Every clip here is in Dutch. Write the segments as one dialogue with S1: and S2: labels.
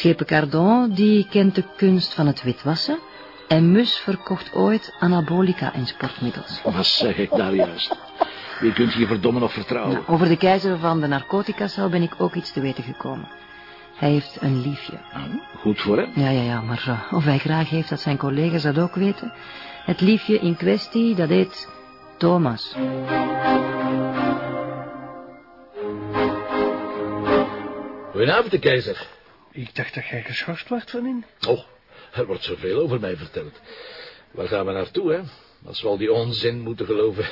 S1: Schepen Cardon, die kent de kunst van het witwassen... en Mus verkocht ooit anabolica in sportmiddels.
S2: Wat zeg ik daar juist? Wie kunt je verdommen of vertrouwen?
S1: Nou, over de keizer van de narcoticacel ben ik ook iets te weten gekomen. Hij heeft een liefje.
S2: Ah, goed voor hem.
S1: Ja, ja, ja, maar uh, of hij graag heeft dat zijn collega's dat ook weten... Het liefje in kwestie, dat heet Thomas.
S2: Goedenavond, de keizer.
S3: Ik dacht dat jij geschorst werd van in.
S2: Oh, er wordt zoveel over mij verteld. Waar gaan we naartoe, hè? Als we al die onzin moeten geloven.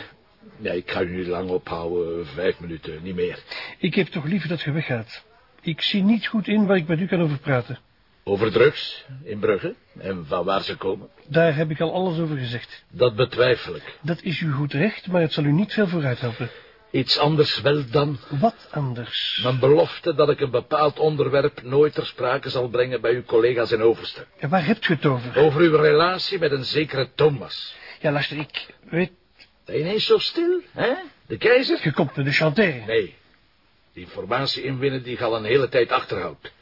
S2: Nee, ik ga u niet lang ophouden. Vijf minuten, niet meer.
S3: Ik heb toch liever dat je weggaat. Ik zie niet goed in waar ik met u kan over praten.
S2: Over drugs in Brugge en van waar ze komen?
S3: Daar heb ik al alles over gezegd.
S2: Dat betwijfel ik.
S3: Dat is uw goed recht, maar het zal u niet veel vooruit helpen.
S2: Iets anders wel dan?
S3: Wat anders?
S2: Mijn belofte dat ik een bepaald onderwerp nooit ter sprake zal brengen bij uw collega's in Overste.
S3: Ja, waar hebt u het over?
S2: Over uw relatie met een zekere Thomas.
S3: Ja, luister, ik weet...
S2: Ineens zo stil, hè? De keizer?
S3: Je komt me de chanter.
S2: Nee. De informatie inwinnen die ik al een hele tijd achterhoud.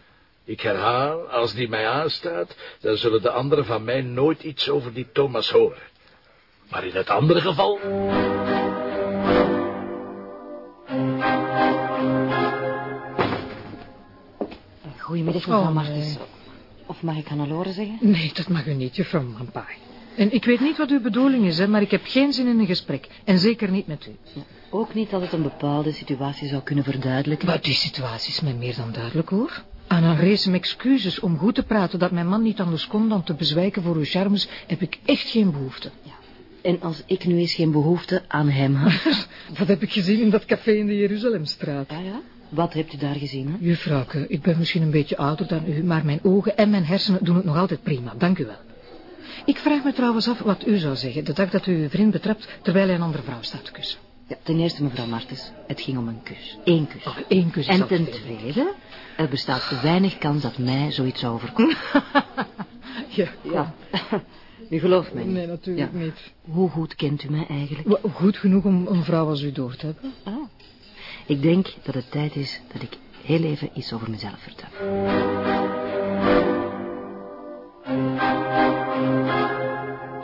S2: Ik herhaal, als die mij aanstaat, dan zullen de anderen van mij nooit iets over die Thomas horen. Maar in het andere geval...
S1: Goedemiddag, mevrouw oh, Martens. Of mag ik Hannelore zeggen?
S4: Nee, dat mag u niet, juffrouw Mampai. En ik weet niet wat uw bedoeling is, hè, maar ik heb geen zin in een gesprek. En zeker niet met u.
S1: Ja, ook niet dat het een bepaalde situatie zou kunnen verduidelijken.
S4: Maar die situatie is mij meer dan duidelijk, hoor. Aan een race excuses om goed te praten dat mijn man niet anders kon dan te bezwijken voor uw charmes, heb ik echt geen behoefte.
S1: Ja. En als ik nu eens geen behoefte aan hem had?
S4: Wat heb ik gezien in dat café in de Jeruzalemstraat?
S1: Ah ja? Wat hebt u daar gezien, hè?
S4: Juffrouwke, ik ben misschien een beetje ouder dan u, maar mijn ogen en mijn hersenen doen het nog altijd prima. Dank u wel. Ik vraag me trouwens af wat u zou zeggen de dag dat u uw vriend betrapt terwijl hij een andere vrouw staat te kussen.
S1: Ja, ten eerste, mevrouw Martens, het ging om een kus. Eén kus.
S4: Oh, één kus
S1: En ten tweede, er bestaat weinig kans dat mij zoiets zou overkomen.
S4: ja,
S1: ja. U gelooft mij niet?
S4: Nee, natuurlijk ja. niet.
S1: Hoe goed kent u mij eigenlijk?
S4: Goed genoeg om een vrouw als u door te hebben.
S1: Ah. Ik denk dat het tijd is dat ik heel even iets over mezelf vertel.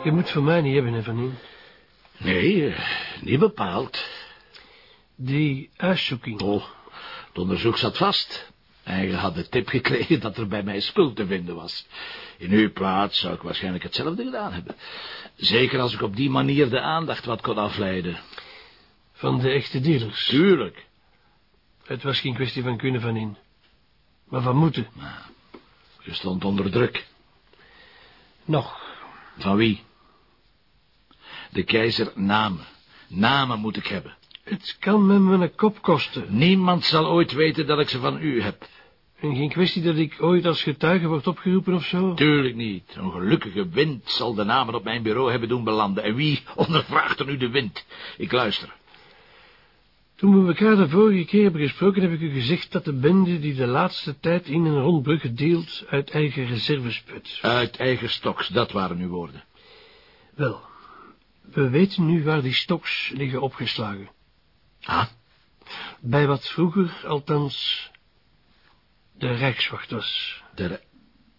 S3: Je moet voor mij niet hebben, Evanien.
S2: Nee, uh, niet bepaald.
S3: Die uitzoeking.
S2: Oh, het onderzoek zat vast. En je had de tip gekregen dat er bij mij spul te vinden was. In uw plaats zou ik waarschijnlijk hetzelfde gedaan hebben. Zeker als ik op die manier de aandacht wat kon afleiden.
S3: Van de echte dealers?
S2: Tuurlijk.
S3: Het was geen kwestie van kunnen van in. Maar van moeten.
S2: Nou, je stond onder druk.
S3: Nog.
S2: Van wie? De keizer namen. Namen moet ik hebben.
S3: Het kan me mijn kop kosten.
S2: Niemand zal ooit weten dat ik ze van u heb.
S3: En geen kwestie dat ik ooit als getuige word opgeroepen of zo?
S2: Tuurlijk niet. Een gelukkige wind zal de namen op mijn bureau hebben doen belanden. En wie ondervraagt er nu de wind? Ik luister.
S3: Toen we elkaar de vorige keer hebben gesproken, heb ik u gezegd dat de bende die de laatste tijd in en rond Brugge deelt uit eigen reserves put.
S2: Uit eigen stoks, dat waren uw woorden.
S3: Wel, we weten nu waar die stoks liggen opgeslagen.
S2: Ah?
S3: Bij wat vroeger, althans, de Rijkswacht was.
S2: De...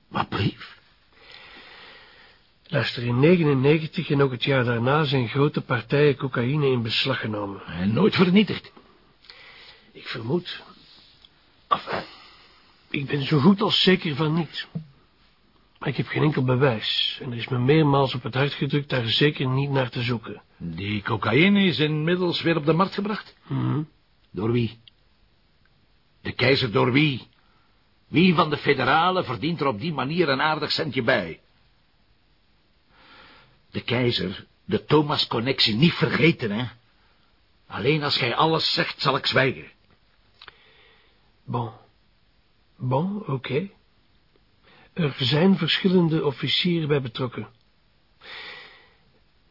S2: Wat brief?
S3: Luister, in 99 en ook het jaar daarna zijn grote partijen cocaïne in beslag genomen.
S2: En nooit vernietigd.
S3: Ik vermoed. Enfin, ik ben zo goed als zeker van niet. Maar ik heb geen enkel bewijs. En er is me meermaals op het hart gedrukt daar zeker niet naar te zoeken.
S2: Die cocaïne is inmiddels weer op de markt gebracht?
S3: Mm
S2: Door wie? De keizer door wie? Wie van de federalen verdient er op die manier een aardig centje bij? De keizer, de Thomas-connectie niet vergeten, hè? Alleen als gij alles zegt, zal ik zwijgen.
S3: Bon. Bon, oké. Er zijn verschillende officieren bij betrokken.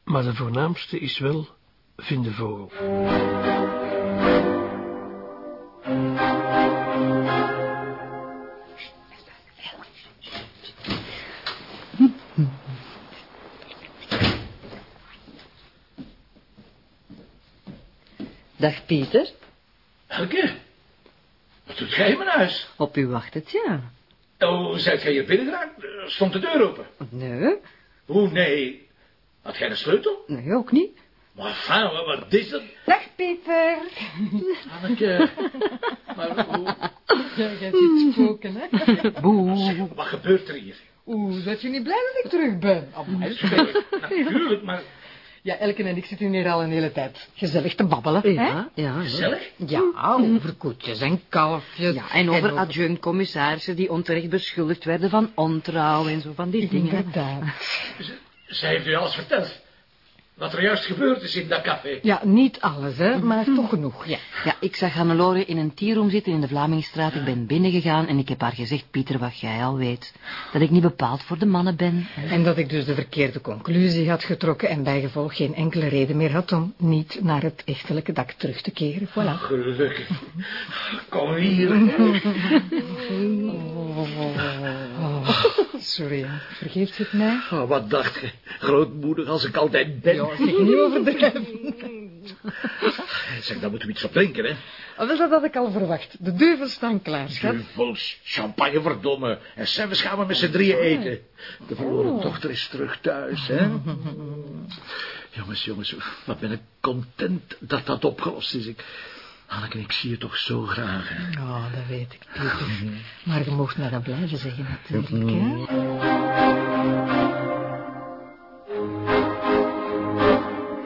S3: Maar de voornaamste is wel Vindevogel.
S1: Pieter.
S2: Elke, wat doet jij in mijn huis?
S1: Op u wacht het, ja.
S2: Oh, zijt gij hier binnen geraakt? Stond de deur open?
S1: Nee,
S2: Hoe, nee. Had jij een sleutel?
S1: nee, ook niet.
S2: Maar enfin, wat- wat is dat?
S1: Dag, Pieter.
S2: Anneke. Maar hoe,
S4: Ja, jij ziet spoken, hè?
S1: Boe.
S2: wat gebeurt er hier?
S4: Oeh, dat je niet blij dat ik terug ben? Amai.
S2: Natuurlijk, maar
S4: Ja, Elke en ik zitten hier al een hele tijd gezellig te babbelen, hè?
S1: Ja, ja.
S2: gezellig.
S4: Ja, over koetjes en kalfjes.
S1: Ja, en over adjunct-commissarissen die onterecht beschuldigd werden van ontrouw en zo van die dingen.
S4: Inderdaad.
S2: Zij heeft u alles verteld. Wat er juist gebeurd is in dat café.
S4: Ja, niet alles, hè, maar toch genoeg, ja.
S1: Ja, ik zag Hannelore in een tierroom zitten in de Vlamingstraat. Ik ben binnengegaan en ik heb haar gezegd, Pieter, wat jij al weet. Dat ik niet bepaald voor de mannen ben.
S4: En dat ik dus de verkeerde conclusie had getrokken en bijgevolg geen enkele reden meer had om niet naar het echtelijke dak terug te keren. Voilà.
S2: Gelukkig. Kom hier.
S4: Oh, sorry, vergeeft het mij?
S2: Oh, wat dacht je? Grootmoedig als ik altijd ben.
S4: Ja, zeg niet overdrijven.
S2: Zeg, dan moeten we iets op drinken, hè?
S4: Oh, wel, dat had ik al verwacht. De duivels staan klaar, schat.
S2: Duvels, champagne verdomme. En zelfs gaan we met z'n drieën eten. De verloren
S4: Oh.
S2: dochter is terug thuis, hè? Jongens, jongens, wat ben ik content dat dat opgelost is. Ik... Anneke, ik zie je toch zo graag, hè?
S4: Oh, dat weet ik, Pieter. Maar je mocht mij dat blijven zeggen, natuurlijk, hè?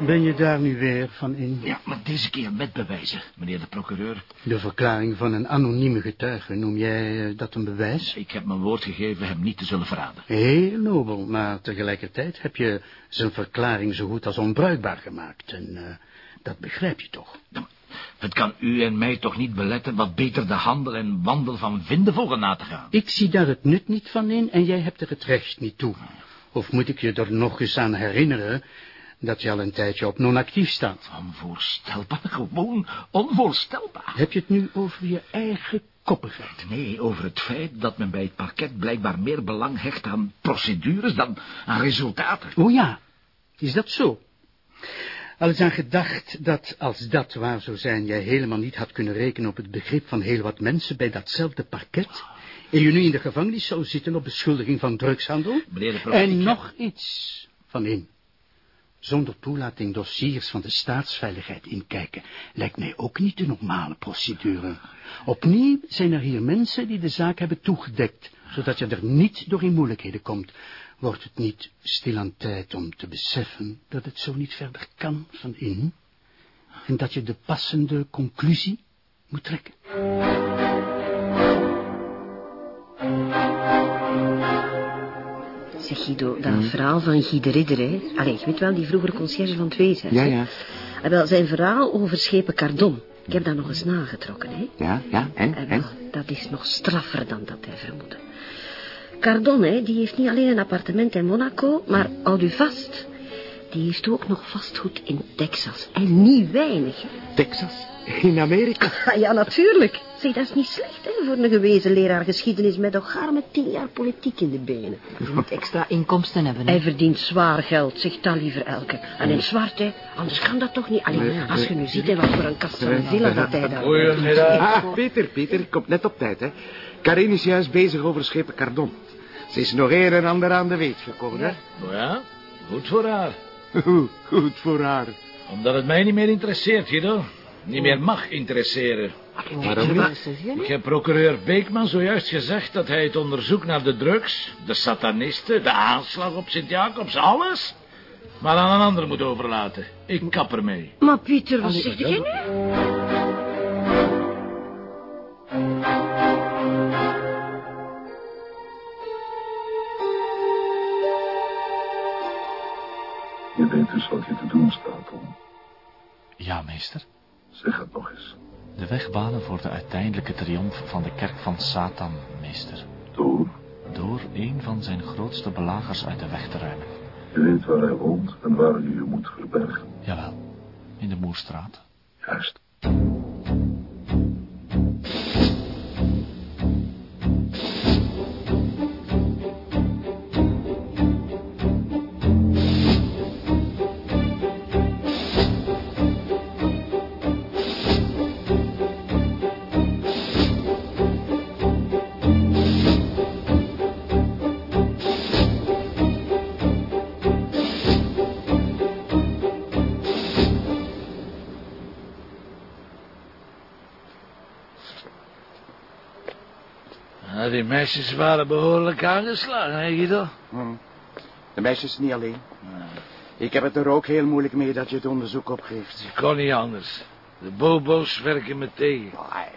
S5: Ben je daar nu weer van in?
S2: Ja, maar deze keer met bewijzen, meneer de procureur.
S5: De verklaring van een anonieme getuige, noem jij eh, dat een bewijs?
S2: Ik heb mijn woord gegeven hem niet te zullen verraden.
S5: Heel nobel, maar tegelijkertijd heb je zijn verklaring zo goed als onbruikbaar gemaakt. En eh, dat begrijp je toch?
S2: Ja, maar Het kan u en mij toch niet beletten wat beter de handel en wandel van Vindevolgen na te gaan.
S5: Ik zie daar het nut niet van in en jij hebt er het recht niet toe. Of moet ik je er nog eens aan herinneren dat je al een tijdje op non-actief staat?
S2: Onvoorstelbaar, gewoon onvoorstelbaar.
S5: Heb je het nu over je eigen koppigheid?
S2: Nee, over het feit dat men bij het parket blijkbaar meer belang hecht aan procedures dan aan resultaten.
S5: Oh ja, is dat zo? Al is aan gedacht dat, als dat waar zou zijn, jij helemaal niet had kunnen rekenen op het begrip van heel wat mensen bij datzelfde parket, en je nu in de gevangenis zou zitten op beschuldiging van drugshandel?
S2: Meneer de professor,
S5: En nog iets van in. Zonder toelating dossiers van de staatsveiligheid inkijken, lijkt mij ook niet de normale procedure. Opnieuw zijn er hier mensen die de zaak hebben toegedekt, zodat je er niet door in moeilijkheden komt. Wordt het niet stilaan tijd om te beseffen dat het zo niet verder kan van in? En dat je de passende conclusie moet trekken?
S6: Zeg Guido, dat verhaal van Guy de Ridder, hè? Allee, je weet wel, die vroeger conciërge van het Weeshuis.
S7: Ja, ja.
S6: Ah, wel, zijn verhaal over schepen Cardon. Ik heb dat nog eens nagetrokken, hè?
S7: Ja, ja, en,
S6: En
S7: en?
S6: wel, dat is nog straffer dan dat hij vermoedde. Cardon, hè, die heeft niet alleen een appartement in Monaco, maar houd u vast, die heeft ook nog vastgoed in Texas. En niet weinig, hè.
S7: Texas? In Amerika?
S6: Ah, ja, natuurlijk. Zeg, dat is niet slecht, hè, voor een gewezen leraar geschiedenis met nog gaar met tien jaar politiek in de benen.
S1: Je moet extra inkomsten hebben, hè.
S6: Hij verdient zwaar geld, zegt dat liever Elke. En in zwart, hè. Anders kan dat toch niet. Allee, als je nu ziet, hè, wat voor een kast van villa dat hij daar...
S2: Goedemiddag.
S7: Ah, Peter, Peter, komt net op tijd, hè. Karin is juist bezig over schepen Cardon. Ze is nog een en ander aan de weet gekomen, hè.
S2: Nou ja, goed voor haar.
S7: Goed voor haar.
S2: Omdat het mij niet meer interesseert, Guido. Niet meer mag interesseren.
S7: Waarom niet?
S2: Ik heb procureur Beekman zojuist gezegd dat hij het onderzoek naar de drugs, de satanisten, de aanslag op Sint-Jacobs, alles, maar aan een ander moet overlaten. Ik kap ermee.
S6: Maar Pieter, wat zeg jij nu?
S8: Wat je te doen staat, Tom.
S9: Ja, meester.
S8: Zeg het nog eens.
S9: De weg banen voor de uiteindelijke triomf van de kerk van Satan, meester.
S8: Door,
S9: Door een van zijn grootste belagers uit de weg te ruimen.
S8: je weet waar hij woont en waar je je moet verbergen.
S9: Jawel, in de Moerstraat.
S8: Juist.
S2: Meisjes waren behoorlijk aangeslagen, hè, Guido?
S7: Hm. De meisjes niet alleen. Ik heb het er ook heel moeilijk mee dat je het onderzoek opgeeft.
S2: Het kon niet anders. De bobo's werken me tegen.
S7: Ai,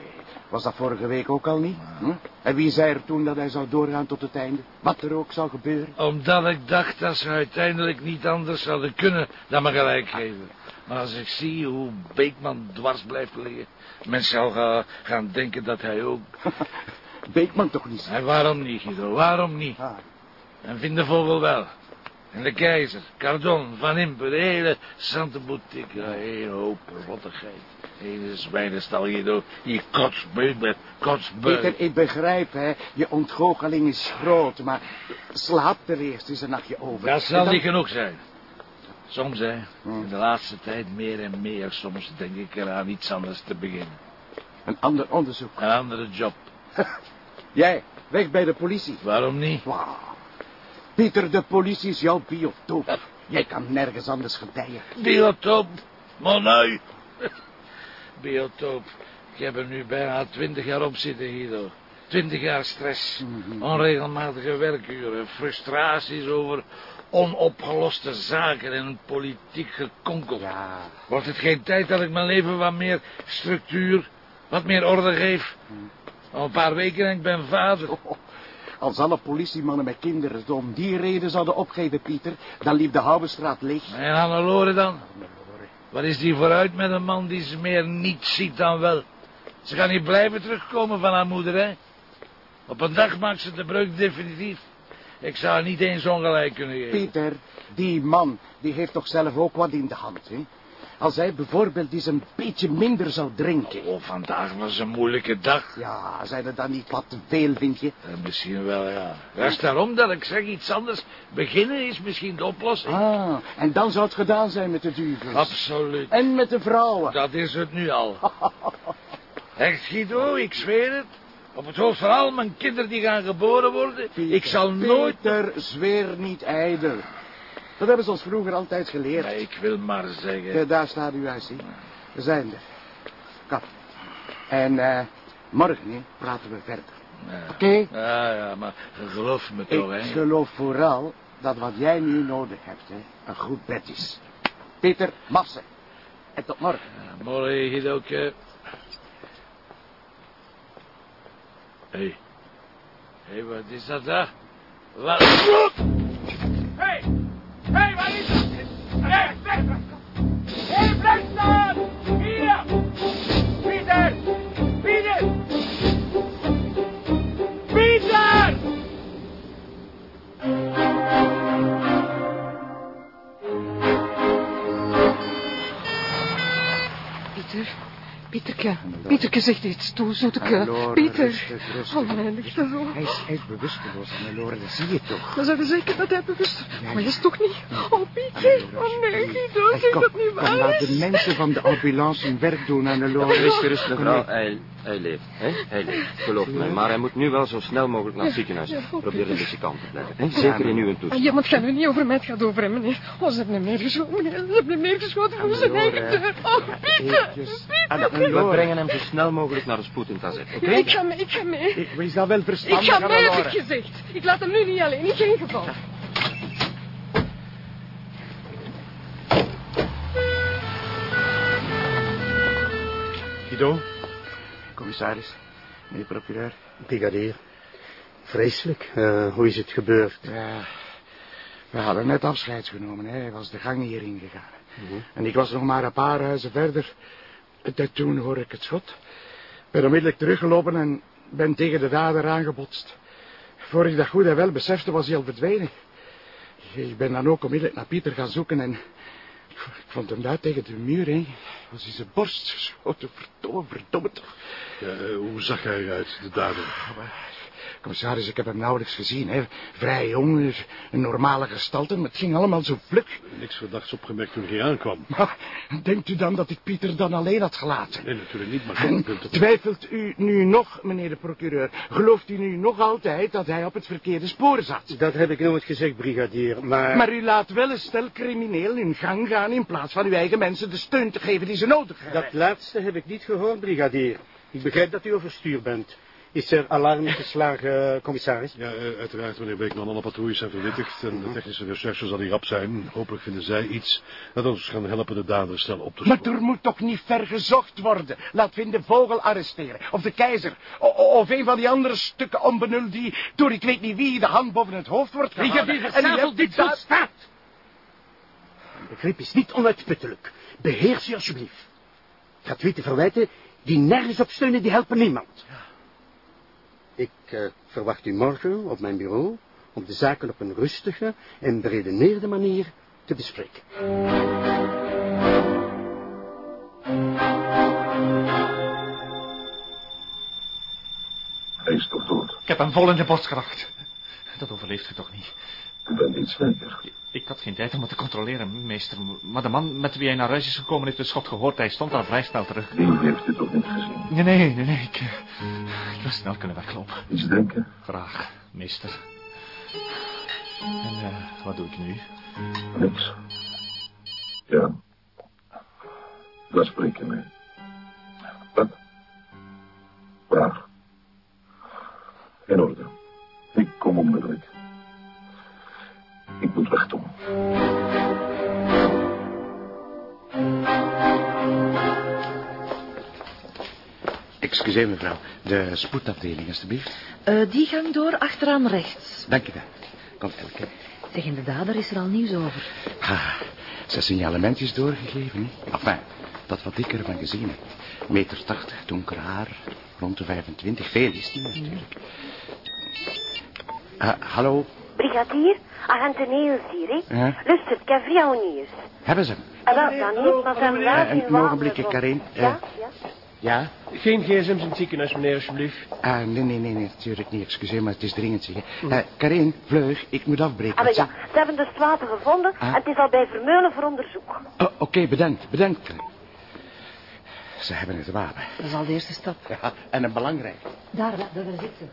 S7: Was dat vorige week ook al niet? Hm? En wie zei er toen dat hij zou doorgaan tot het einde? Wat er ook zou gebeuren?
S2: Omdat ik dacht dat ze uiteindelijk niet anders zouden kunnen dan me gelijk geven. Maar als ik zie hoe Beekman dwars blijft liggen... men zal ga- gaan denken dat hij ook...
S7: Beekman toch niet?
S2: En waarom niet, Guido? Waarom niet?
S7: Ah,
S2: En de Vogel wel. En de keizer, Cardon, Van Impe, de hele Sante Boutique. Een hoop rottigheid. Hele zwijnenstal, Guido. Die kotsbeuk met kotsbeuk.
S7: Peter, ik begrijp, hè. Je ontgoocheling is groot, maar slaap er eerst eens een nachtje over.
S2: Dat zal
S7: dan-
S2: niet genoeg zijn. Soms, hè. In de laatste tijd meer en meer. Soms denk ik eraan iets anders te beginnen.
S7: Een ander onderzoek.
S2: Een andere job.
S7: Jij, weg bij de politie.
S2: Waarom niet?
S7: Pieter, de politie is jouw biotoop. Jij kan nergens anders gedijen.
S2: Biotoop. Monuy. Biotoop. Ik heb er nu bijna twintig jaar op zitten, Guido. Twintig jaar stress.
S7: Mhm.
S2: Onregelmatige werkuren. Frustraties over onopgeloste zaken en politiek gekonkel.
S7: Ja,
S2: Wordt het geen tijd dat ik mijn leven wat meer structuur, wat meer orde geef? Al een paar weken en ik ben vader.
S7: als alle politiemannen met kinderen om die reden zouden opgeven, Pieter, dan liep de Houwenstraat leeg.
S2: En Hannelore dan? Wat is die vooruit met een man die ze meer niet ziet dan wel? Ze kan niet blijven terugkomen van haar moeder, hè? Op een dag maakt ze de breuk definitief. Ik zou haar niet eens ongelijk kunnen geven.
S7: Pieter, die man, die heeft toch zelf ook wat in de hand, hè? Als hij bijvoorbeeld eens een beetje minder zou drinken.
S2: Oh, vandaag was een moeilijke dag.
S7: Ja, zijn er dan niet wat te veel, vind je?
S2: Eh, misschien wel, ja. Dat is daarom dat ik zeg iets anders. Beginnen is misschien de oplossing.
S7: Ah, en dan zou het gedaan zijn met de duvels.
S2: Absoluut.
S7: En met de vrouwen.
S2: Dat is het nu al. Echt, Guido, ik zweer het. Op het hoofd van al mijn kinderen die gaan geboren worden. ik zal nooit...
S7: Peter, zweer niet ijdel. Dat hebben ze ons vroeger altijd geleerd.
S2: Nee, ik wil maar zeggen...
S7: Ja, daar staat uw huis, zie. We zijn er. Kom. En eh, morgen hè, praten we verder.
S2: Ja.
S7: Oké?
S2: Ja, ja, maar geloof me toch,
S7: Ik
S2: hè.
S7: geloof vooral dat wat jij nu nodig hebt, hè, een goed bed is. Peter, massa. En tot morgen.
S2: Ja, morgen, Guido. Hé. Hé. Hé, wat is dat daar? Wat...
S4: Pieterke, Pieterke zegt iets toe, zoeteke.
S7: Hannelore,
S4: Pieter.
S7: rustig, rustig.
S4: Oh, mijn zo.
S7: Hij is, hij is bewusteloos, Hannelore, dat zie je toch.
S4: We zouden zeker dat hij bewust...
S7: Ja,
S4: Maar hij is toch niet... Oh, Pieter. Oh, nee, Guido, zeg dat niet waar
S7: laat de
S4: is.
S7: mensen van de ambulance hun werk doen, Hannelore.
S10: Wees gerust, mevrouw. Hij, leeft, hè? Hij leeft, geloof me. Maar hij moet nu wel zo snel mogelijk naar het ziekenhuis. Probeer een beetje kalm te blijven, hè? Zeker in uw
S4: Ah,
S10: toestand.
S4: ja, maar het gaat nu niet over mij, het gaat over hem, meneer. Oh, ze hebben hem neergeschoten, meneer. Ze hebben hem neergeschoten voor zijn eigen deur. Oh, Pieter. Pieter.
S10: We
S7: Hannelore,
S10: brengen hem zo snel mogelijk naar de spoed in Tazet, oké?
S4: Ik ga mee, ik ga mee.
S7: ik wees dat wel
S4: Ik
S7: verstandig,
S4: ga mee, heb ik gezegd. Ik laat hem nu niet alleen, in geen geval.
S5: Guido,
S7: Commissaris, meneer procureur.
S5: brigadier. Vreselijk. Eh, hoe is het gebeurd?
S7: Ja, we hadden net afscheid genomen, hè. Hij was de gang hierin gegaan. En ik was nog maar een paar huizen verder. En toen hoor ik het schot. Ben onmiddellijk teruggelopen en ben tegen de dader aangebotst. Voor ik dat goed en wel besefte, was hij al verdwenen. Ik ben dan ook onmiddellijk naar Pieter gaan zoeken en... Ik vond hem daar tegen de muur, hè. Was in zijn borst geschoten. Verdomme, verdomme toch.
S11: Ja, hoe zag hij eruit, de dader?
S7: Commissaris, ik heb hem nauwelijks gezien, hè. Vrij jong, een normale gestalte, maar het ging allemaal zo vlug.
S11: Niks verdachts opgemerkt toen hij aankwam.
S7: Maar denkt u dan dat ik Pieter dan alleen had gelaten?
S11: Nee, natuurlijk niet, maar
S7: En twijfelt u nu nog, meneer de procureur? Gelooft u nu nog altijd dat hij op het verkeerde spoor zat?
S5: Dat heb ik nooit gezegd, brigadier, maar...
S7: Maar u laat wel een stel crimineel in gang gaan in plaats van uw eigen mensen de steun te geven die ze nodig hebben.
S5: Dat laatste heb ik niet gehoord, brigadier. Ik begrijp dat u overstuur bent. Is er alarm geslagen, eh, commissaris?
S11: Ja, eh, uiteraard, meneer Beekman. Alle patrouilles zijn verwittigd en de technische recherche zal hier rap zijn. Hopelijk vinden zij iets dat ons kan helpen de dader snel op te sporen.
S7: Maar er moet toch niet ver gezocht worden? Laat we de vogel arresteren. Of de keizer. Of een van die andere stukken onbenul die door ik weet niet wie de hand boven het hoofd wordt gehouden. Die
S5: Versavel,
S7: hebt
S5: dit
S7: daar-
S5: volstaat. Mijn begrip is niet onuitputtelijk. Beheers je alsjeblieft. Gratuite verwijten die nergens op steunen, die helpen niemand. Ik eh, verwacht u morgen op mijn bureau om de zaken op een rustige en beredeneerde manier te bespreken.
S8: Hij is toch dood?
S12: Ik heb hem vol in de borst geraakt. Dat overleeft u toch niet?
S8: U bent niet zeker.
S12: Ik had geen tijd om het te controleren, meester. Maar de man met wie hij naar huis is gekomen heeft het schot gehoord. Hij stond al vrij snel terug.
S8: Die heeft u toch niet gezien?
S12: Nee, nee, nee, nee. Ik, eh, ik wil snel kunnen weglopen.
S8: Iets drinken?
S12: Graag, meester. En eh, wat doe ik nu?
S8: Niks. Ja. Daar spreek je mee. Wat? Waar? In orde. Ik kom onmiddellijk. Ik moet weg, Tom.
S7: Excuseer mevrouw, de spoedafdeling alstublieft.
S1: Eh, die gang door achteraan rechts.
S7: Dank u wel. Kom Elke.
S1: Zeg, de dader is er al nieuws over.
S7: Ah, zijn signalement is doorgegeven. hè? Enfin, dat wat ik ervan gezien heb. Meter tachtig, donker haar, rond de 25. Veel is die natuurlijk. Ah, hallo,
S13: Brigadier, agent Niels hier, hè?
S7: Ja?
S13: Luister, ik heb voor jou nieuws.
S7: hebben ze hem?
S13: En wel dan niet, maar zijn
S7: Eh,
S13: laat
S7: een ogenblikje, Karin. Eh,
S13: Ja, ja.
S7: Ja?
S3: Geen gsm's in het ziekenhuis, meneer, alsjeblieft.
S7: Ah, nee, nee, nee, nee, natuurlijk niet. Excuseer, maar het is dringend, zeg. Eh, Karin, vleug, ik moet afbreken.
S13: Ah, ja, ze hebben dus het water gevonden
S7: Ah.
S13: en het is al bij Vermeulen voor onderzoek.
S7: Oh, Oké, bedankt, bedankt. Karin. Ze hebben het wapen.
S1: Dat is al de eerste stap.
S7: Ja, en een belangrijk.
S1: Daar, daar, daar zit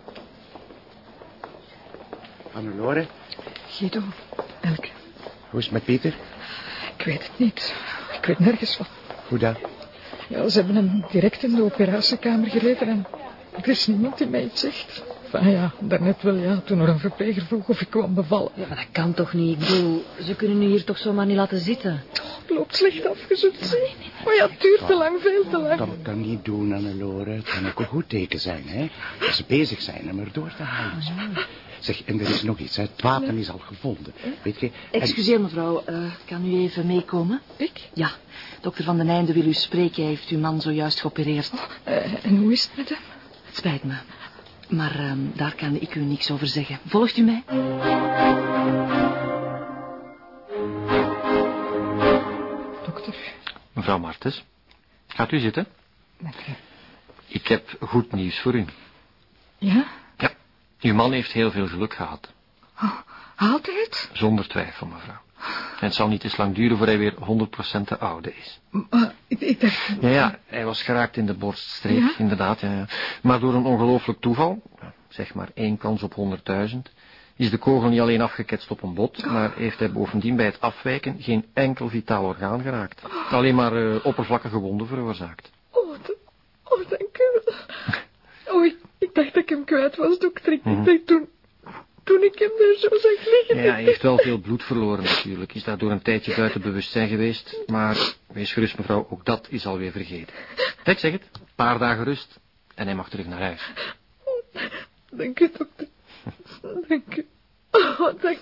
S1: ze.
S7: Hannelore,
S4: Guido, Elke,
S7: hoe is het met Pieter?
S4: ik weet het niet. Ik weet nergens van.
S7: Hoe dan?
S4: Ja, ze hebben hem direct in de operatiekamer gereden en er is niemand die mij iets zegt. Van ja, daarnet wel ja, toen er een verpleger vroeg of ik kwam bevallen.
S1: Ja, maar dat kan toch niet? Ik bedoel, ze kunnen u hier toch zomaar niet laten zitten?
S4: Het loopt slecht af, je zult zien. Maar ja, het duurt te lang, veel te lang.
S7: Dat kan niet doen, Hannelore. Het kan ook een goed teken zijn, hè. Dat ze bezig zijn om er door te halen. Zeg, en er is nog iets, hè. Het wapen is al gevonden. Weet je? en-
S1: Excuseer mevrouw, eh, kan u even meekomen?
S4: Ik?
S1: Ja, dokter Van den Einde wil u spreken. Hij heeft uw man zojuist geopereerd.
S4: Eh, en hoe is het met hem?
S1: Het spijt me. Maar ehm, daar kan ik u niks over zeggen. Volgt u mij?
S4: Dokter,
S14: Mevrouw Martens, gaat u zitten?
S4: dank u.
S14: Ik heb goed nieuws voor u.
S4: Ja?
S14: Uw man heeft heel veel geluk gehad.
S4: Oh, het?
S14: Zonder twijfel, mevrouw. En het zal niet eens lang duren voor hij weer 100% de oude is.
S4: Maar ik, ik dacht...
S14: Ja, ja, hij was geraakt in de borststreek,
S4: Ja?
S14: inderdaad. Ja, ja. Maar door een ongelooflijk toeval, zeg maar één kans op 100.000, is de kogel niet alleen afgeketst op een bot, maar heeft hij bovendien bij het afwijken geen enkel vitaal orgaan geraakt. Alleen maar eh, oppervlakkige wonden veroorzaakt.
S4: Oh, d- oh, dank u wel. Oh, ik, ik dacht dat ik hem kwijt was, dokter. Ik
S14: Mhm.
S4: dacht toen... Toen ik hem daar zo zag liggen...
S14: Ja, hij heeft wel veel bloed verloren natuurlijk. Is daardoor een tijdje buiten bewustzijn geweest. Maar wees gerust mevrouw, ook dat is alweer vergeten. Ik zeg het, een paar dagen rust en hij mag terug naar huis.
S4: Dank u, dokter. Dank u. Oh, dank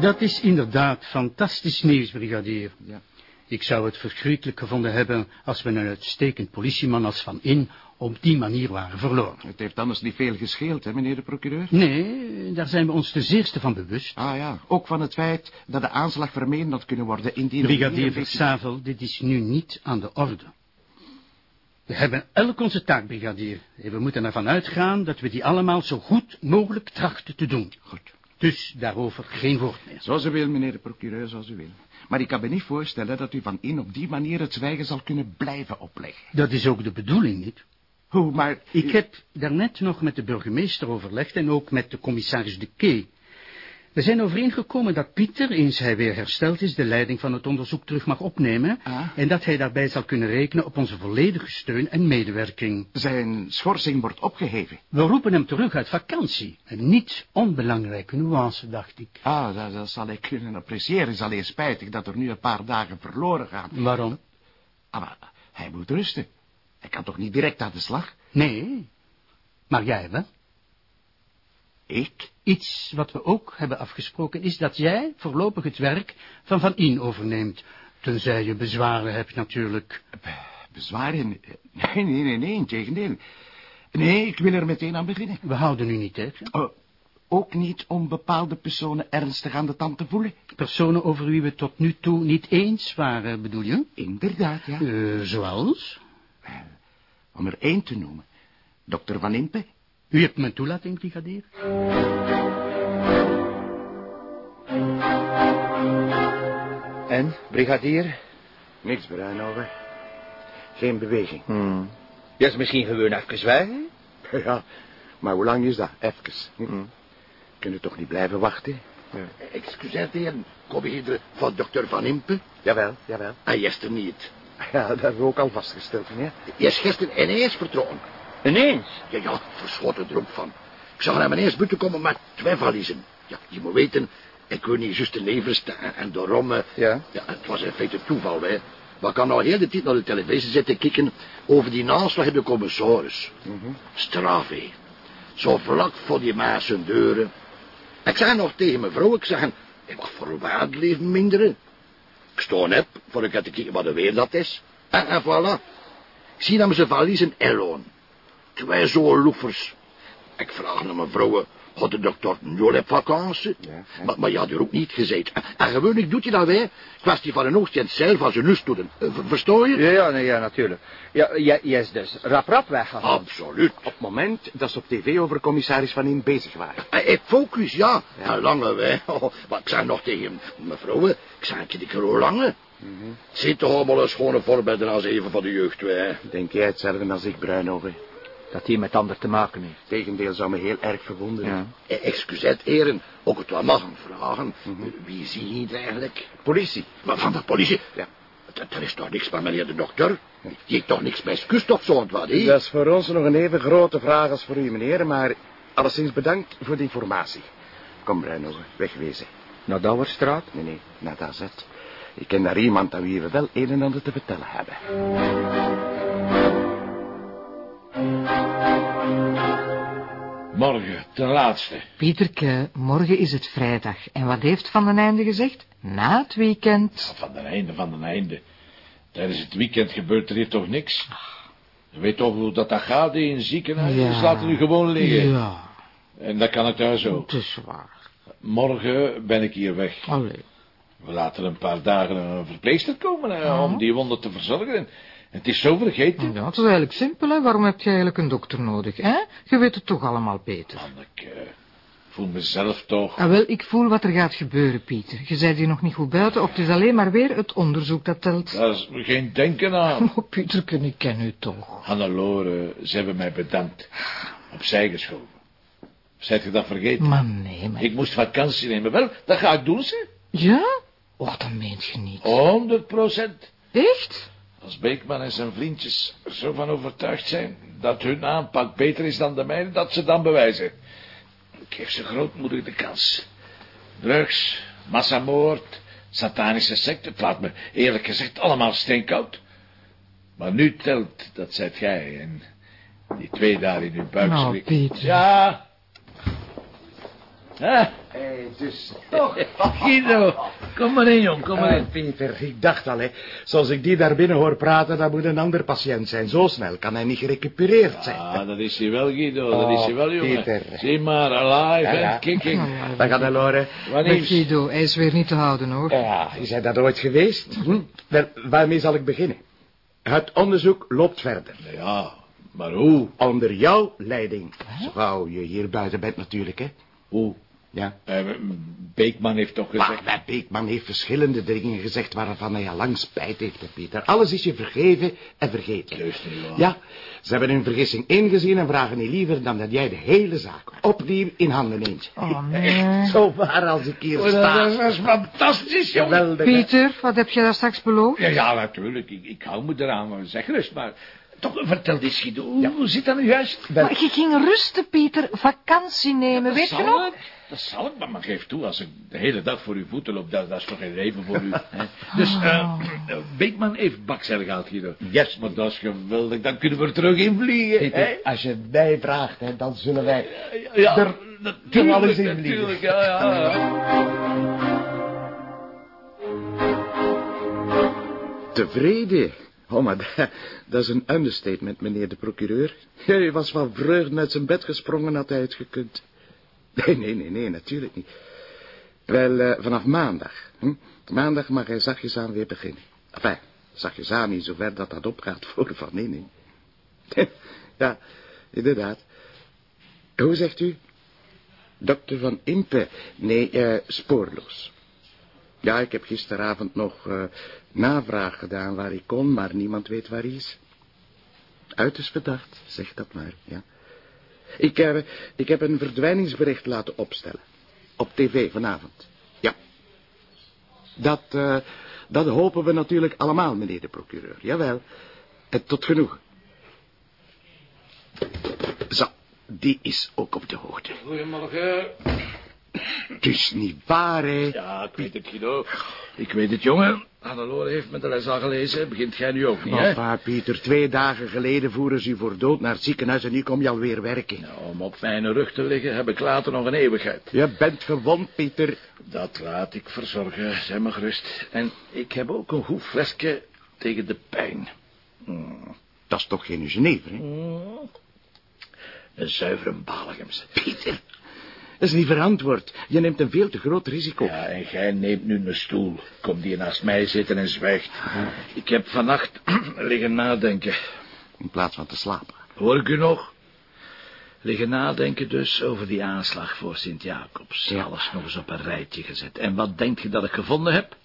S5: Dat is inderdaad fantastisch nieuws, brigadier.
S7: Ja.
S5: Ik zou het verschrikkelijk gevonden hebben als we een uitstekend politieman als Van In op die manier waren verloren.
S7: Het heeft anders niet veel gescheeld, hè, meneer de procureur?
S5: Nee, daar zijn we ons ten zeerste van bewust.
S7: Ah ja, ook van het feit dat de aanslag vermeden had kunnen worden indien... er
S5: Brigadier
S7: een beetje-
S5: Versavel, dit is nu niet aan de orde. We hebben elk onze taak, brigadier. En we moeten ervan uitgaan dat we die allemaal zo goed mogelijk trachten te doen.
S7: Goed.
S5: Dus daarover geen woord meer.
S7: Zoals u wil, meneer de procureur, zoals u wil. Maar ik kan me niet voorstellen dat u van in op die manier het zwijgen zal kunnen blijven opleggen.
S5: Dat is ook de bedoeling niet.
S7: Hoe, maar...
S5: Ik heb daarnet nog met de burgemeester overlegd en ook met de commissaris de Kee. We zijn overeengekomen dat Pieter, eens hij weer hersteld is, de leiding van het onderzoek terug mag opnemen.
S7: Ah.
S5: En dat hij daarbij zal kunnen rekenen op onze volledige steun en medewerking.
S7: Zijn schorsing wordt opgeheven.
S5: We roepen hem terug uit vakantie. Een niet onbelangrijke nuance, dacht ik.
S7: Ah, dat, dat zal ik kunnen appreciëren. Het is alleen spijtig dat er nu een paar dagen verloren gaan.
S5: Waarom?
S7: Ah, maar hij moet rusten. Hij kan toch niet direct aan de slag?
S5: Nee. Maar jij wel?
S7: Ik?
S5: Iets wat we ook hebben afgesproken is dat jij voorlopig het werk van Van In overneemt. Tenzij je bezwaren hebt natuurlijk.
S7: Bezwaren? Nee, nee, nee, nee, integendeel. Nee, ik wil er meteen aan beginnen.
S5: We houden u niet tegen.
S7: Oh, ook niet om bepaalde personen ernstig aan de tand te voelen?
S5: Personen over wie we tot nu toe niet eens waren, bedoel je?
S7: Inderdaad, ja.
S5: Uh, zoals?
S7: Om er één te noemen. Dokter Van Impe.
S5: U hebt mijn toelating, brigadier.
S12: En, brigadier?
S7: Niks, Bruinhoven. Geen beweging.
S12: Hmm. Ja, is misschien gewoon even zwijgen?
S7: Ja, maar hoe lang is dat? Even. Hm. Kunnen toch niet blijven wachten?
S12: Ja.
S15: Excuseert, heren. Kom je hier van dokter Van Impe?
S7: Jawel, jawel.
S15: Hij is er niet.
S7: Ja, dat hebben we ook al vastgesteld, meneer.
S15: Hij is gisteren ineens vertrokken.
S12: Ineens?
S15: Ja, ja, verschoten er ook van. Ik zag hem ineens buiten komen met twee valiezen. Ja, je moet weten, ik wil niet juist de levers en, en daarom... eh,
S12: Ja?
S15: Ja, het was in feite toeval, hè. Maar ik kan nou heel de tijd naar de televisie zitten kijken over die naslag in de commissaris. Straf, hè. Zo vlak voor die maas deuren. Ik zei nog tegen mijn vrouw, ik zeg, ik mag voor een leven minderen. Ik sta op, voor ik te kijken wat de weer dat is. En, en voilà. Ik zie hem zijn valiezen Elon. Twee zo'n loefers. Ik vraag naar mijn vrouw, had de dokter nu op vakantie? maar, maar je had er ook niet gezegd. En, gewoonlijk doet hij dat weer. Kwestie van een oogstje zelf als je lust doet. Eh, ver- Versta je?
S12: Ja, ja, nee, ja, natuurlijk. Ja, jij jij is dus rap rap weggegaan.
S15: Absoluut.
S7: Op het moment dat ze op tv over commissaris Van In bezig waren.
S15: Eh, Ik focus, ja. En lange wij. Oh, maar ik zei nog tegen mevrouw, ik zei je die kilo lange. Zit toch allemaal een schone voorbeelden als even van de jeugd, wij.
S7: Denk jij hetzelfde als ik, Bruinhoven?
S12: Dat hij met ander te maken heeft.
S7: Tegendeel zou me heel erg verwonderen.
S12: Ja.
S15: Eh, Excuseer, heren, ook het wel mag vragen. Wie zie je hier eigenlijk?
S7: Politie.
S15: Maar van de politie?
S7: Ja.
S15: Dat, dat is toch niks met meneer de dokter? Heeft toch niks met kust of zo, wat, hè?
S7: Dat is voor ons nog een even grote vraag als voor u, meneer, maar alleszins bedankt voor de informatie. Kom, Bruinhoven, wegwezen.
S12: Naar Douwerstraat?
S7: Nee, nee, naar de AZ. Ik ken daar iemand aan wie we wel een en ander te vertellen hebben.
S2: Morgen, ten laatste.
S4: Pieterke, morgen is het vrijdag. En wat heeft Van den Einde gezegd? Na het weekend.
S2: Van den einde, van den einde. Tijdens het weekend gebeurt er hier toch niks? Je weet toch hoe dat, dat gaat in een ziekenhuis?
S4: Ja.
S2: Ze laten u gewoon liggen.
S4: Ja,
S2: En dat kan het thuis ook.
S4: het is waar.
S2: Morgen ben ik hier weg.
S4: Allee.
S2: We laten een paar dagen een verpleegster komen hè, om die wonden te verzorgen. Het is zo vergeten.
S4: Ja, het is eigenlijk simpel, hè. Waarom heb je eigenlijk een dokter nodig, hè? Je weet het toch allemaal beter.
S2: Ik eh, voel mezelf toch...
S4: Ah, wel, ik voel wat er gaat gebeuren, Pieter. Je bent hier nog niet goed buiten, of het is alleen maar weer het onderzoek dat telt.
S2: Daar is geen denken aan.
S4: Oh, Pieterke, ik ken u toch.
S2: Hannelore, ze hebben mij bedankt. Opzij geschoven. Zijt je dat vergeten?
S4: Maar nee, maar...
S2: Ik moest vakantie nemen. Wel, dat ga ik doen, ze.
S4: Ja? Och, dat meent je niet.
S2: 100 procent.
S4: Echt?
S2: Als Beekman en zijn vriendjes er zo van overtuigd zijn dat hun aanpak beter is dan de mijne, dat ze dan bewijzen. Ik geef zijn grootmoeder de kans. Drugs, massamoord, satanische secte, het laat me eerlijk gezegd allemaal steenkoud. Maar nu telt, dat zijt jij en die twee daar in uw buik
S4: Nou. Pieter.
S2: Ja. Ah,
S7: Hé, dus...
S2: Guido, kom maar in, jong, kom maar in.
S7: Ah, Pieter, ik dacht al, hè. Zoals ik die daar binnen hoor praten, dat moet een ander patiënt zijn. Zo snel kan hij niet gerecupereerd zijn.
S2: Ah, dat is hij wel, Guido, dat is hij wel,
S7: Oh,
S2: jongen.
S7: Pieter.
S2: Zie maar, alive
S7: Ja, ja.
S2: kicking.
S7: Dat gaat hij horen.
S2: Is?
S4: Guido, hij is weer niet te houden, hoor.
S7: Ja, is hij dat ooit geweest? Hm? Wel, waarmee zal ik beginnen? Het onderzoek loopt verder.
S2: Ja, maar hoe?
S7: Onder jouw leiding. Zo gauw je hier buiten bent natuurlijk, hè.
S2: Hoe?
S7: Ja.
S2: Eh, Beekman heeft toch gezegd...
S7: Maar, Beekman heeft verschillende dingen gezegd waarvan hij al lang spijt heeft, hè, Pieter. Alles is je vergeven en vergeten. Ja, ze hebben hun vergissing ingezien en vragen niet liever dan dat jij de hele zaak opnieuw in handen neemt.
S4: Oh, nee.
S7: Zo waar als ik hier
S2: Oh,
S7: sta.
S2: dat is fantastisch, jongen.
S4: Pieter, wat heb je daar straks beloofd?
S2: Ja, ja, natuurlijk. Ik, ik hou me eraan, maar zeg rust. Maar toch, vertel eens, Guido. Hoe, hoe zit dat nu juist?
S4: Maar je ging rusten, Pieter. Vakantie nemen, weet je nog?
S2: Dat zal ik, maar, maar geef toe, als ik de hele dag voor uw voeten loop, dat, dat is toch geen leven voor u. Hè? Dus, eh eh, Beekman heeft bakzeil gehaald, Guido.
S7: Yes.
S2: Maar dat is geweldig, dan kunnen we er terug in vliegen. Hè?
S7: als je mij vraagt, hè, dan zullen wij
S2: Ja,
S7: er
S2: natuurlijk,
S7: alles in vliegen.
S2: natuurlijk, ja, ja.
S7: Tevreden? Oh, maar dat, dat is een understatement, meneer de procureur. Hij was van vreugde uit zijn bed gesprongen, had hij het gekund. Nee, nee, nee, nee, natuurlijk niet. Wel, eh, vanaf maandag. Hm? Maandag mag hij zachtjes aan weer beginnen. Enfin, zachtjes aan niet zover dat dat opgaat voor de Inning. ja, inderdaad. Hoe zegt u? Dokter Van Impe. Nee, eh, spoorloos. Ja, ik heb gisteravond nog eh, navraag gedaan waar ik kon, maar niemand weet waar hij is. Uiterst bedacht, zeg dat maar, ja. Ik, eh, ik heb een verdwijningsbericht laten opstellen. Op tv vanavond. Ja. Dat, eh, dat hopen we natuurlijk allemaal, meneer de procureur. Jawel. Eh, tot genoegen. Zo, die is ook op de hoogte.
S2: Goedemorgen.
S7: Het is niet waar, hè?
S2: Ja, ik weet het, Guido. Ik weet het, jongen. Hannelore heeft me de les al gelezen. Begint jij nu ook niet, hè?
S7: Papa, Pieter, twee dagen geleden voeren ze u voor dood naar het ziekenhuis en nu kom je alweer werken.
S2: Nou, om op mijn rug te liggen heb ik later nog een eeuwigheid.
S7: Je bent gewond, Pieter.
S2: Dat laat ik verzorgen, zeg maar gerust. En ik heb ook een goed flesje tegen de pijn. Mm.
S7: Dat is toch geen Genever, hè?
S2: Een zuivere Baligems.
S7: Pieter, dat is niet verantwoord. Je neemt een veel te groot risico.
S2: Ja, en jij neemt nu een stoel. Kom die naast mij zitten en zwijgt. Ik heb vannacht liggen nadenken.
S7: In plaats van te slapen.
S2: Hoor ik u nog? Liggen nadenken dus over die aanslag voor Sint-Jacobs.
S7: Ja.
S2: Alles nog eens op een rijtje gezet. En wat denk je dat ik gevonden heb?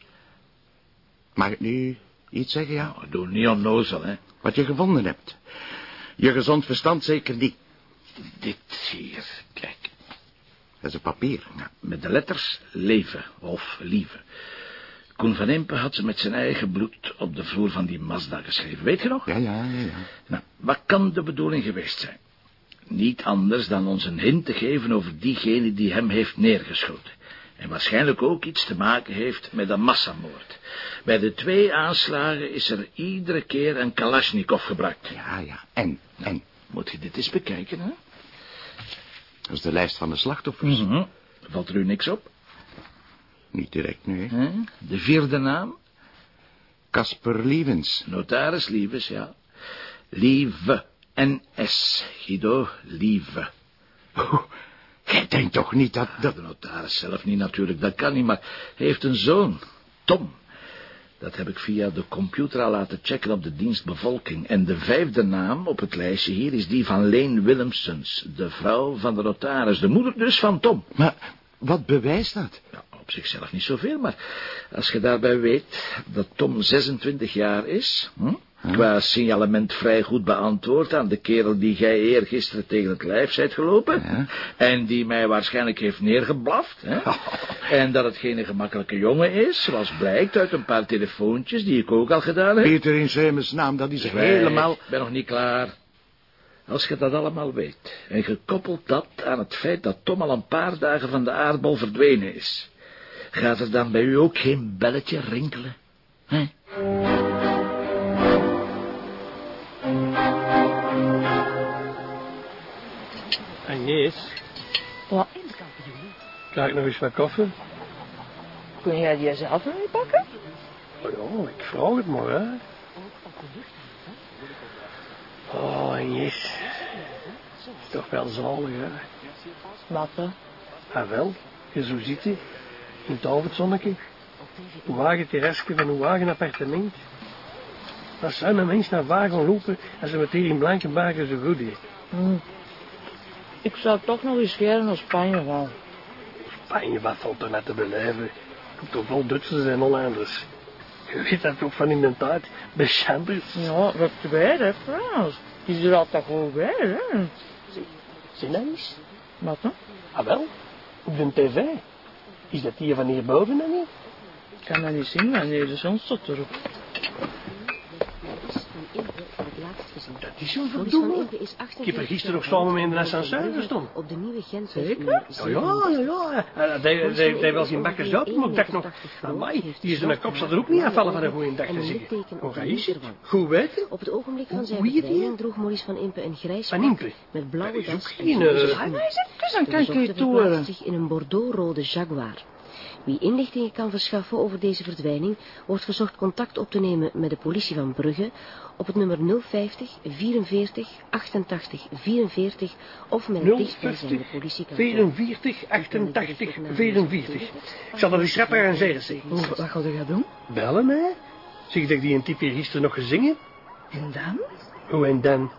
S7: Mag ik nu iets zeggen, ja?
S2: Nou, doe niet onnozel, hè.
S7: Wat je gevonden hebt. Je gezond verstand zeker niet.
S2: Dit hier, kijk.
S7: Dat is een papier.
S2: Nou, met de letters leven of lieve. Koen van Impe had ze met zijn eigen bloed op de vloer van die Mazda geschreven. Weet je nog?
S7: Ja, ja, ja, ja.
S2: Nou, wat kan de bedoeling geweest zijn? Niet anders dan ons een hint te geven over diegene die hem heeft neergeschoten. En waarschijnlijk ook iets te maken heeft met een massamoord. Bij de twee aanslagen is er iedere keer een Kalashnikov gebruikt.
S7: Ja, ja. En, en.
S2: Moet je dit eens bekijken, hè?
S7: Dat is de lijst van de slachtoffers.
S2: Mhm. Valt er u niks op?
S7: Niet direct nu, hè?
S2: De vierde naam?
S7: Casper Lievens.
S2: Notaris Lievens, ja. Lieve. N.S. Guido Lieve.
S7: Oh, jij denkt toch niet dat... dat...
S2: De notaris zelf niet natuurlijk, dat kan niet, maar hij heeft een zoon, Tom. Dat heb ik via de computer al laten checken op de dienst bevolking. En de vijfde naam op het lijstje hier is die van Leen Willemsens, de vrouw van de notaris, de moeder dus van Tom.
S7: Maar wat bewijst dat?
S2: Ja, op zichzelf niet zoveel, maar als je daarbij weet dat Tom 26 jaar is, hm? Qua signalement vrij goed beantwoord aan de kerel die jij eergisteren tegen het lijf zijt gelopen,
S7: Ja.
S2: en die mij waarschijnlijk heeft neergeblaft, hè? en dat het geen gemakkelijke jongen is, zoals blijkt uit een paar telefoontjes die ik ook al gedaan heb.
S7: Peter in Zemens naam, dat is
S2: Zwijg,
S7: helemaal...
S2: Ik ben nog niet klaar. Als je dat allemaal weet, en gekoppeld dat aan het feit dat Tom al een paar dagen van de aardbol verdwenen is, gaat er dan bij u ook geen belletje rinkelen? Hè?
S16: Wat?
S3: krijg ik nog eens wat koffie?
S16: Kun jij die zelf niet pakken?
S3: Oh ja, ik vraag het maar, hè. Oh, Agnes. Is toch wel zalig, hè.
S16: Wat dan?
S3: Ah, wel. Je zo zitten. In het avondzonnetje. Hoe wagen terrasje van hoe wagen appartement. Wat zou een mens naar waar gaan lopen als ze met hier in Blankenbergen zo goed is?
S16: Ik zou toch nog eens gerne naar Spanje gaan.
S3: Fijn, wat valt er net te beleven? Ik heb toch wel Duitsers en Hollanders. Je weet dat toch van in de tijd. Beschanders.
S16: Ja, dat weet hè, Frans. Die is er altijd goed bij, hè.
S3: Zie dat eens?
S16: Wat dan?
S3: Ah wel, op de tv. Is dat hier van hierboven dan niet?
S16: Ik kan dat niet zien, nee, de zon staat erop.
S3: Dat is zo'n verdomme. Ik heb er gisteren nog samen mee in de ascenseur gestaan.
S6: Op de nieuwe Gent
S3: Zeker? Ja, ja, ja. ja. Eh, dat heeft wel zijn bakkers open, maar ik dacht nog... Amai, die is in mijn kop zal er ook niet afvallen van een goede dag te zeggen. Hoe je het? Goed weten?
S6: Op het ogenblik van zijn
S3: Hoe heet die?
S6: verdwijning droeg Maurice van Impe een grijs
S3: Van
S6: pak
S3: Impe?
S6: met blauwe
S3: is ook
S6: das
S3: eh,
S16: maar is het? Dus ik
S6: bezochter
S16: je toeren.
S6: verplaatst zich in een bordeaux-rode Jaguar. Wie inlichtingen kan verschaffen over deze verdwijning, wordt verzocht contact op te nemen met de politie van Brugge op het nummer 050 44 88 44 of met het dichtstbijzijnde
S3: 050
S6: politiekantoor.
S3: 44 88 44. Ik zal dat eens rap arrangeren, zeg.
S16: Hoe, wat ga je gaan doen?
S3: Bellen, hè? Zeg dat ik die een type gisteren nog gezingen?
S16: En dan?
S3: Hoe en dan?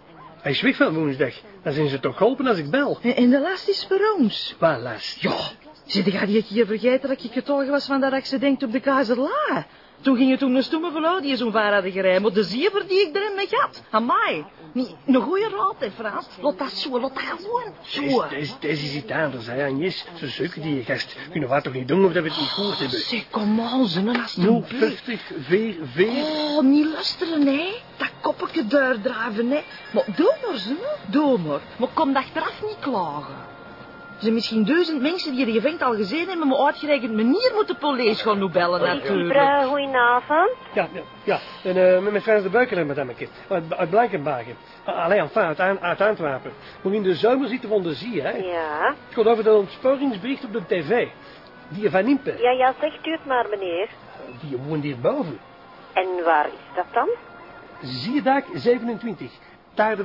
S3: Hij is weg van woensdag. Dan zijn ze toch geholpen als ik bel.
S16: En, en de last is voor ons.
S3: Wat last?
S16: Ja, zit ik die keer vergeten dat ik getuige was van dat accident op de Kazerla? Toen ging het toen een stomme vrouw die zo'n vaar hadden gereden. Maar de zever die ik erin mee had. Amai. Niet, een goede raad, hè, Frans. Lot dat zo, lot dat gewoon. Zo.
S3: Deze, deze is iets anders, hè, Agnes. Ze zoeken die gast. Kunnen we toch niet doen of dat we het niet gehoord hebben?
S16: Zeg, kom aan, z'n alsjeblieft.
S3: 050 44...
S16: Oh, niet luisteren, hè. Dat koppeltje doordraven, hè. Maar doe maar, z'n. Doe maar. Maar kom achteraf niet klagen. Er zijn misschien duizend mensen die de event al gezien hebben, maar uitgerekend manier moet de politie gaan nu bellen, natuurlijk.
S13: Ibra, goedenavond.
S3: Ja, ja, ja. En, eh, met mijn Frans de Buiker, madameke. Uit, uit Blankenbergen. Ah, Allee, enfin, uit, Aan- uit Antwerpen. Maar in de zomer zitten we onder zee, hè.
S13: Ja.
S3: Het gaat over de ontsporingsbericht op de tv. Die van Impe.
S13: Ja, ja, zegt u het maar, meneer.
S3: Die woont hierboven.
S13: En waar is dat dan?
S3: Zierdag 27. Daar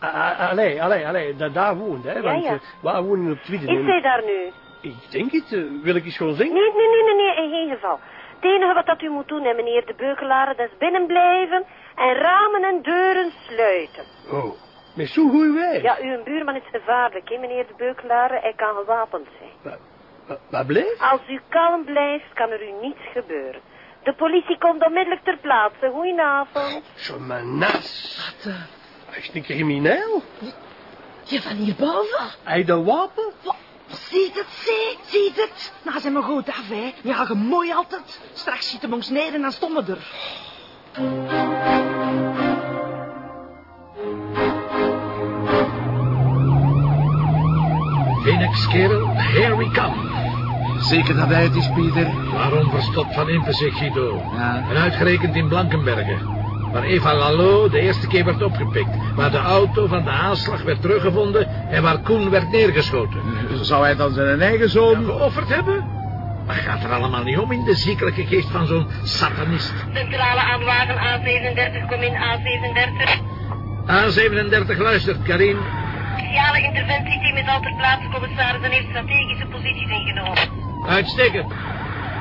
S3: verdiep. Ah, ah, Allee, allee, allee. Daar, daar woont, hè.
S13: Ja,
S3: Want
S13: ja.
S3: eh, wij wonen op Twitter.
S13: Is zij daar nu?
S3: Ik denk het. eh, wil ik eens gewoon zingen?
S13: Nee, nee, nee, nee, nee, in geen geval. Het enige wat dat u moet doen, hè, meneer de Beukelaren, dat is binnen blijven en ramen en deuren sluiten.
S3: Oh, met zo'n goeie weer.
S13: Ja, uw buurman is gevaarlijk, hè, meneer de Beukelaren. Hij kan gewapend zijn.
S3: Wat, wat bleef?
S13: Als u kalm blijft, kan er u niets gebeuren. De politie komt onmiddellijk ter plaatse. Goedenavond.
S3: Zo'n manas.
S16: Wat,
S3: Hij is een crimineel.
S16: je van hierboven?
S3: Hij de wapen?
S16: Ziet het, zie, ziet het. Nou, zijn we goed af, hè. Ja, je mooi altijd. Straks schieten we ons neer en dan stonden er.
S2: Phoenix, kerel, here we come.
S7: Zeker dat hij het is, Pieter?
S2: Waarom verstopt Van Impe zich, Guido?
S7: Ja.
S2: En uitgerekend in Blankenbergen. Waar Eva Lalo de eerste keer werd opgepikt. Waar de auto van de aanslag werd teruggevonden en waar Koen werd neergeschoten.
S7: Zou hij dan zijn eigen zoon...
S2: Geofferd hebben? Maar gaat er allemaal niet om in de ziekelijke geest van zo'n satanist.
S13: Centrale aanwagen A37, kom in A37.
S2: A37 luistert, Karin.
S13: Speciale interventieteam is al ter plaatse, commissaris, en heeft strategische posities ingenomen.
S2: Uitstekend.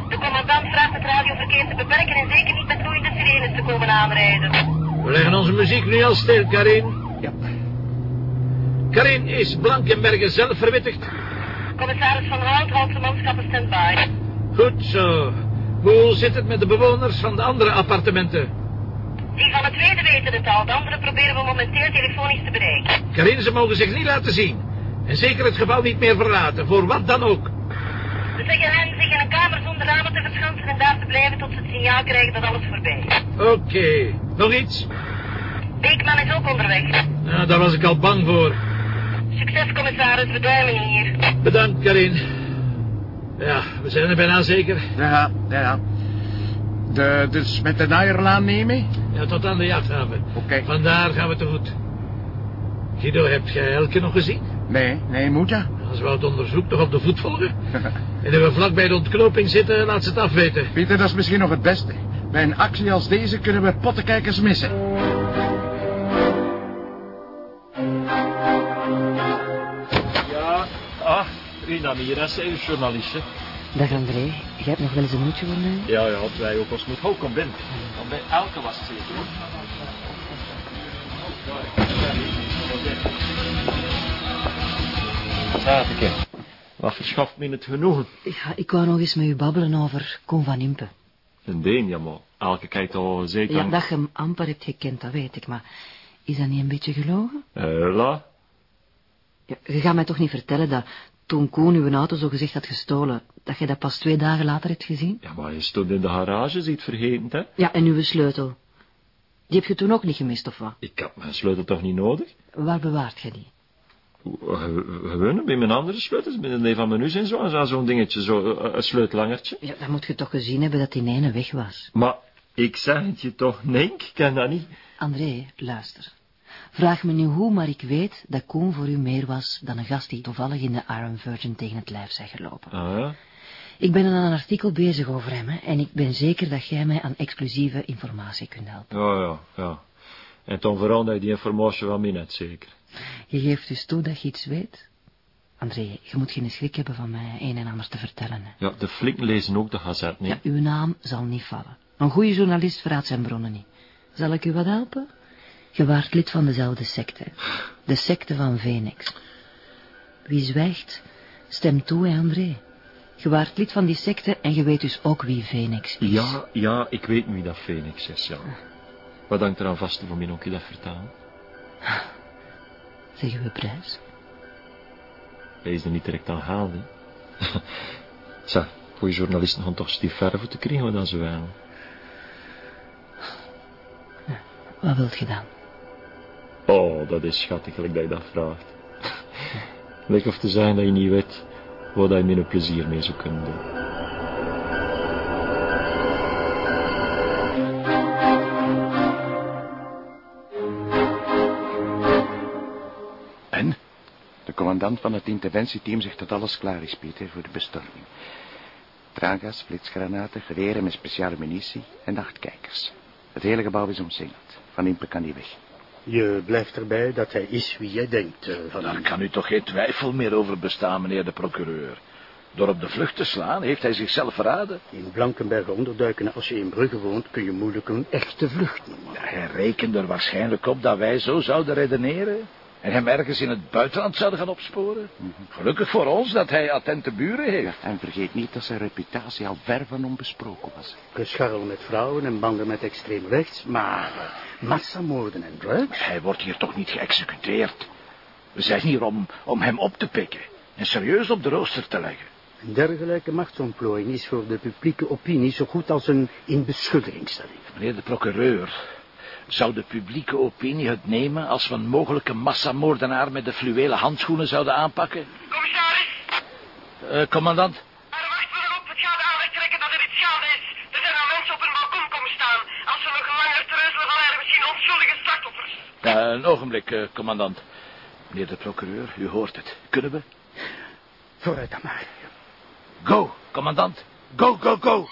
S13: De commandant vraagt het radioverkeer te beperken en zeker niet met loeiende sirenes te komen aanrijden.
S2: We leggen onze muziek nu al stil, Karin.
S7: Ja.
S2: Karin, is Blankenbergen zelf verwittigd?
S13: Commissaris Van Hout houdt zijn manschappen stand-by.
S2: Goed zo. Hoe zit het met de bewoners van de andere appartementen?
S13: Die van het tweede weten het al, de andere proberen we momenteel telefonisch te bereiken.
S2: Karin, ze mogen zich niet laten zien. En zeker het gebouw niet meer verlaten, voor wat dan ook.
S13: We zeggen hen zich in een kamer zonder ramen te verschansen en daar te blijven tot ze het signaal krijgen dat alles voorbij is.
S2: Oké. Nog iets?
S13: Beekman is ook onderweg.
S2: Nou, daar was ik al bang voor.
S13: Succes, commissaris, we duimen hier.
S2: Bedankt, Karin. Ja, we zijn er bijna zeker.
S7: Ja, ja. De, dus met de Naaierlaan nemen?
S2: Ja, tot aan de jachthaven.
S7: Oké.
S2: Vandaar gaan we te voet. Guido, heb jij Elke nog gezien?
S7: Nee, nee, moet je?
S2: Als we het onderzoek toch op de voet volgen? en als we vlak bij de ontknoping zitten, laat ze het afweten.
S7: Pieter, dat is misschien nog het beste. Bij een actie als deze kunnen we pottenkijkers missen.
S9: Ja, ah, Rina Miras, een journalistje.
S1: Dag André, jij hebt nog wel eens een minuutje voor mij?
S9: Ja, ja, wij ook als moet. Ho, kom binnen. Dan bij elke was het zeker.
S10: Zateke. Wat verschaft me het genoegen?
S1: Ja, ik wou nog eens met u babbelen over Koen van Impe.
S10: Een deen, ja, maar elke kijkt al zeker...
S1: Ja, dat je hem amper hebt gekend, dat weet ik, maar is dat niet een beetje gelogen?
S10: Uh, la?
S1: Ja, je gaat mij toch niet vertellen dat toen Koen uw auto zo gezegd had gestolen, dat je dat pas twee dagen later hebt gezien?
S10: Ja, maar je stond in de garage, ziet vergeten, hè?
S1: Ja, en uw sleutel. Die heb je toen ook niet gemist, of wat?
S10: Ik had mijn sleutel toch niet nodig?
S1: Waar bewaart je die?
S10: Gewoon bij mijn andere sleutels, bij een van mijn en zo, zo'n dingetje, zo, een sleutelangertje.
S1: Ja, dan moet je toch gezien hebben dat die ene weg was.
S10: Maar, ik zeg het je toch, nee, ik kan dat niet.
S1: André, luister. Vraag me nu hoe, maar ik weet dat Koen voor u meer was dan een gast die toevallig in de Iron Virgin tegen het lijf zijn gelopen.
S10: Ah, ja?
S1: Ik ben aan een artikel bezig over hem, hè, en ik ben zeker dat jij mij aan exclusieve informatie kunt helpen.
S10: Ja, ja, ja. En dan verander je die informatie van mij net zeker.
S1: Je geeft dus toe dat je iets weet? André, je moet geen schrik hebben van mij een en ander te vertellen. Hè.
S10: Ja, de flikken lezen ook de gazet, niet?
S1: Ja, uw naam zal niet vallen. Een goede journalist verraadt zijn bronnen niet. Zal ik u wat helpen? Je waart lid van dezelfde secte. De secte van Phoenix. Wie zwijgt, stemt toe, hè, André. Je waart lid van die secte en je weet dus ook wie Phoenix is.
S10: Ja, ja, ik weet wie dat Phoenix is, ja. Wat dankt er aan vast voor mij ook je dat vertalen?
S1: Zeggen we prijs?
S10: Hij is er niet direct aan gehaald, hè. Zeg, goede journalisten gaan toch stief verre voor te krijgen dan ze willen.
S1: Wat wilt je dan?
S10: Oh, dat is schattig dat je dat vraagt. Lijkt of te zeggen dat je niet weet wat je met een plezier mee zou kunnen doen.
S7: Commandant van het interventieteam zegt dat alles klaar is, Pieter, voor de bestorming. Traangas, flitsgranaten, geweren met speciale munitie en nachtkijkers. Het hele gebouw is omsingeld. Van Impe kan die weg.
S5: Je blijft erbij dat hij is wie jij denkt, uh, Van
S2: Daar kan u toch geen twijfel meer over bestaan, meneer de procureur. Door op de vlucht te slaan, heeft hij zichzelf verraden.
S5: In Blankenberge onderduiken als je in Brugge woont, kun je moeilijk een echte vlucht noemen.
S2: Ja, hij rekende er waarschijnlijk op dat wij zo zouden redeneren. En hem ergens in het buitenland zouden gaan opsporen. Gelukkig voor ons dat hij attente buren heeft.
S7: en vergeet niet dat zijn reputatie al ver van onbesproken was.
S5: Gescharrel met vrouwen en banden met extreem rechts, maar massamoorden en drugs?
S2: Hij wordt hier toch niet geëxecuteerd. We zijn hier om, om hem op te pikken en serieus op de rooster te leggen.
S5: Een dergelijke machtsontplooiing is voor de publieke opinie zo goed als een in beschuldigingstelling.
S2: Meneer de procureur, zou de publieke opinie het nemen als we een mogelijke massamoordenaar met de fluwelen handschoenen zouden aanpakken?
S17: Commissaris!
S2: Uh, commandant?
S17: Er wacht me erop, het gaat aandacht trekken dat er iets gaande is. Er zijn al mensen op een balkon komen staan. Als ze nog langer treuzelen, dan zijn er misschien onschuldige slachtoffers.
S2: Uh, een ogenblik, uh, commandant. Meneer de procureur, u hoort het. Kunnen we?
S5: Vooruit dan maar.
S2: Go, commandant. Go, go, go.